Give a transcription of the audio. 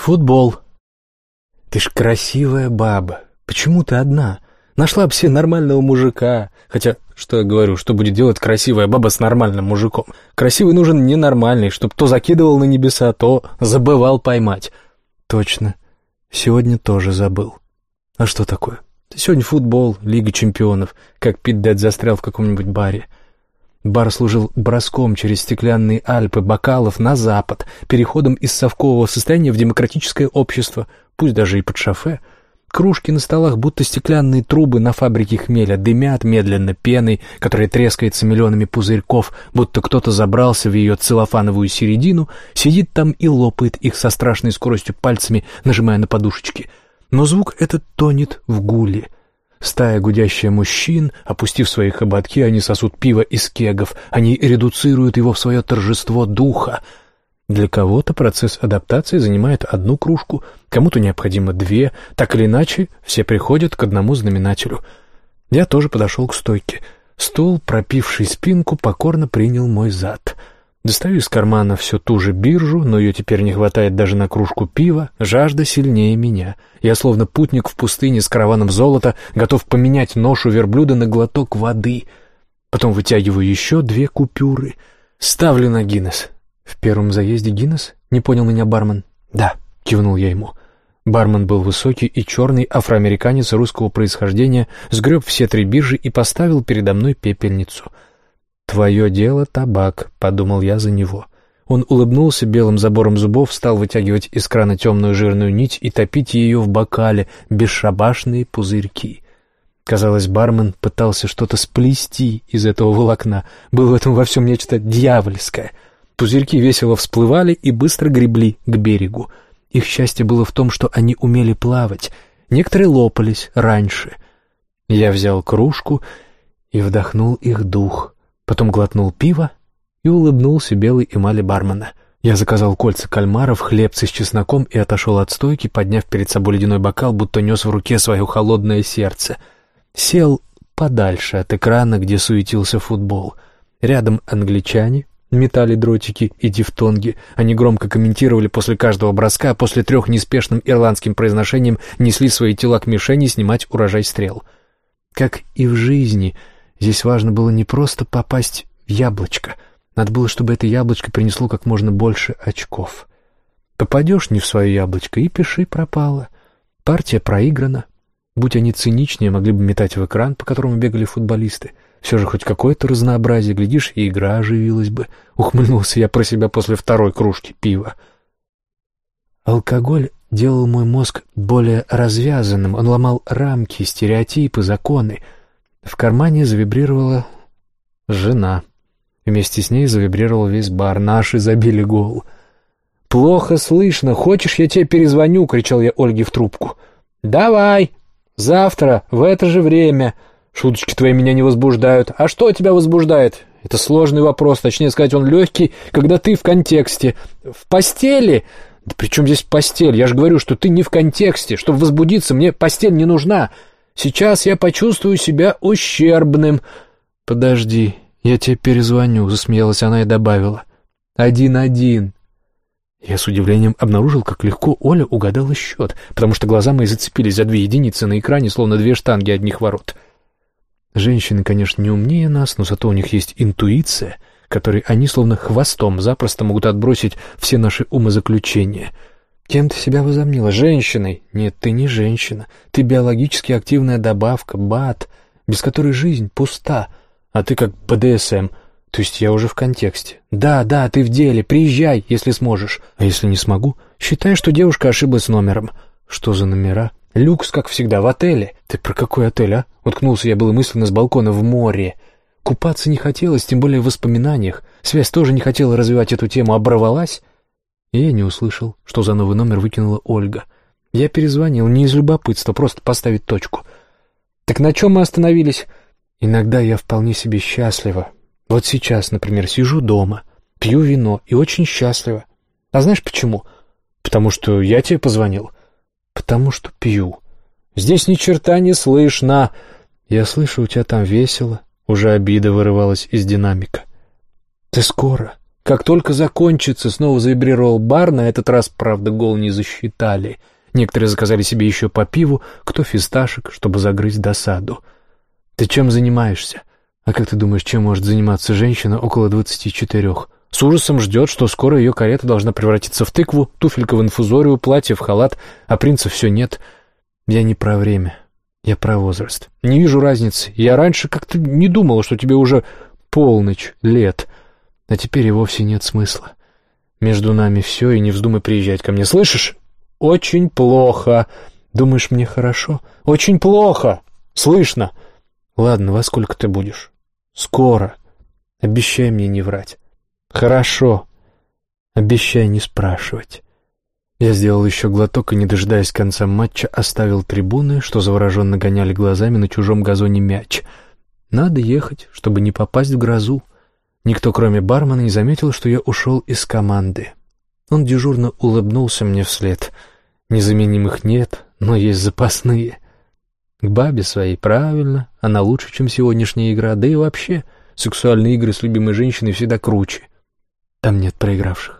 Футбол. Ты ж красивая баба. Почему ты одна? Нашла бы себе нормального мужика. Хотя, что я говорю, что будет делать красивая баба с нормальным мужиком? Красивый нужен ненормальный, чтоб то закидывал на небеса, то забывал поймать. Точно. Сегодня тоже забыл. А что такое? Сегодня футбол, Лига чемпионов, как Пит Дэд застрял в каком-нибудь баре. Бар служил броском через стеклянные Альпы бокалов на запад, переходом из совкового состояния в демократическое общество, пусть даже и под шофе. Кружки на столах, будто стеклянные трубы на фабрике хмеля, дымят медленно пеной, которая трескается миллионами пузырьков, будто кто-то забрался в ее целлофановую середину, сидит там и лопает их со страшной скоростью пальцами, нажимая на подушечки. Но звук этот тонет в гуле — Стая гудящая мужчин, опустив свои хоботки, они сосут пиво из кегов, они редуцируют его в свое торжество духа. Для кого-то процесс адаптации занимает одну кружку, кому-то необходимо две, так или иначе все приходят к одному знаменателю. Я тоже подошел к стойке. Стул, пропивший спинку, покорно принял мой зад — Достаю из кармана всю ту же биржу, но ее теперь не хватает даже на кружку пива, жажда сильнее меня. Я словно путник в пустыне с караваном золота, готов поменять ношу верблюда на глоток воды. Потом вытягиваю еще две купюры. Ставлю на Гиннес. В первом заезде Гиннес? Не понял меня бармен. Да, кивнул я ему. Бармен был высокий и черный афроамериканец русского происхождения, сгреб все три биржи и поставил передо мной пепельницу — «Твое дело — табак», — подумал я за него. Он улыбнулся белым забором зубов, стал вытягивать из крана темную жирную нить и топить ее в бокале, бесшабашные пузырьки. Казалось, бармен пытался что-то сплести из этого волокна. Было в этом во всем нечто дьявольское. Пузырьки весело всплывали и быстро гребли к берегу. Их счастье было в том, что они умели плавать. Некоторые лопались раньше. Я взял кружку и вдохнул их дух — потом глотнул пиво и улыбнулся белой эмали бармена. Я заказал кольца кальмаров, хлебцы с чесноком и отошел от стойки, подняв перед собой ледяной бокал, будто нес в руке свое холодное сердце. Сел подальше от экрана, где суетился футбол. Рядом англичане, метали дротики и дифтонги. Они громко комментировали после каждого броска, а после трех неспешным ирландским произношением несли свои тела к мишени снимать урожай стрел. Как и в жизни — Здесь важно было не просто попасть в яблочко. Надо было, чтобы это яблочко принесло как можно больше очков. Попадешь не в свое яблочко, и пиши пропало. Партия проиграна. Будь они циничнее, могли бы метать в экран, по которому бегали футболисты. Все же хоть какое-то разнообразие, глядишь, и игра оживилась бы. Ухмыльнулся я про себя после второй кружки пива. Алкоголь делал мой мозг более развязанным, он ломал рамки, стереотипы, законы — в кармане завибрировала жена. Вместе с ней завибрировал весь бар. Наши забили гол. «Плохо слышно. Хочешь, я тебе перезвоню?» — кричал я Ольге в трубку. «Давай. Завтра, в это же время. Шуточки твои меня не возбуждают. А что тебя возбуждает?» Это сложный вопрос, точнее сказать, он легкий, когда ты в контексте. В постели? Да при чем здесь постель? Я же говорю, что ты не в контексте. Чтобы возбудиться, мне постель не нужна. Сейчас я почувствую себя ущербным. Подожди, я тебе перезвоню, засмеялась она и добавила. Один-один. Я с удивлением обнаружил, как легко Оля угадала счет, потому что глаза мои зацепились за две единицы на экране, словно две штанги одних ворот. Женщины, конечно, не умнее нас, но зато у них есть интуиция, которой они словно хвостом запросто могут отбросить все наши умозаключения — Кем ты себя возомнила? Женщиной? Нет, ты не женщина. Ты биологически активная добавка, БАТ, без которой жизнь пуста. А ты как БДСМ. То есть я уже в контексте. Да, да, ты в деле. Приезжай, если сможешь. А если не смогу? Считай, что девушка ошиблась номером. Что за номера? Люкс, как всегда, в отеле. Ты про какой отель, а? Уткнулся я было мысленно с балкона в море. Купаться не хотелось, тем более в воспоминаниях. Связь тоже не хотела развивать эту тему, оборвалась. Я не услышал, что за новый номер выкинула Ольга. Я перезвонил не из любопытства, просто поставить точку. «Так на чем мы остановились?» «Иногда я вполне себе счастлива. Вот сейчас, например, сижу дома, пью вино и очень счастлива. А знаешь почему? Потому что я тебе позвонил. Потому что пью. Здесь ни черта не слышно. Я слышу, у тебя там весело. Уже обида вырывалась из динамика. Ты скоро. Как только закончится, снова завибрировал бар, на этот раз, правда, гол не засчитали. Некоторые заказали себе еще по пиву, кто фисташек, чтобы загрызть досаду. «Ты чем занимаешься?» «А как ты думаешь, чем может заниматься женщина около двадцати четырех?» С ужасом ждет, что скоро ее карета должна превратиться в тыкву, туфелька в инфузорию, платье в халат, а принца все нет. Я не про время, я про возраст. Не вижу разницы. Я раньше как-то не думала, что тебе уже полночь лет, а теперь и вовсе нет смысла. Между нами все, и не вздумай приезжать ко мне, слышишь? Очень плохо. Думаешь, мне хорошо? Очень плохо. Слышно? Ладно, во сколько ты будешь? Скоро. Обещай мне не врать. «Хорошо. Обещай не спрашивать». Я сделал еще глоток и, не дожидаясь конца матча, оставил трибуны, что завороженно гоняли глазами на чужом газоне мяч. Надо ехать, чтобы не попасть в грозу. Никто, кроме бармена, не заметил, что я ушел из команды. Он дежурно улыбнулся мне вслед. Незаменимых нет, но есть запасные. К бабе своей правильно, она лучше, чем сегодняшняя игра, да и вообще сексуальные игры с любимой женщиной всегда круче. Там нет проигравших.